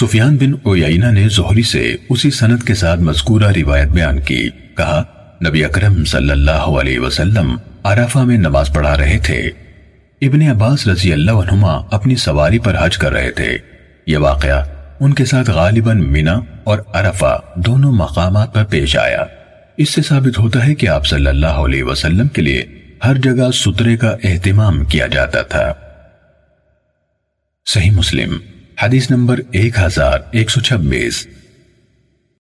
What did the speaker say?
سفیان بن اویینہ نے زہری سے اسی سند کے ساتھ مذکورہ روایت بیان کی، کہا، نبی اکرم صلی اللہ علیہ وسلم عرفہ میں نماز پڑھا رہے تھے۔ ابن عباس رضی اللہ عنہما اپنی سواری پر حج کر رہے تھے۔ یہ واقعہ ان کے ساتھ غالباً مینا اور عرفہ دونوں مقامات پر پیش آیا۔ اس سے ثابت ہوتا ہے کہ آپ صلی اللہ علیہ وسلم کے لیے ہر جگہ سترے کا اہتمام کیا جاتا تھا صحیح مسلم حدیث نمبر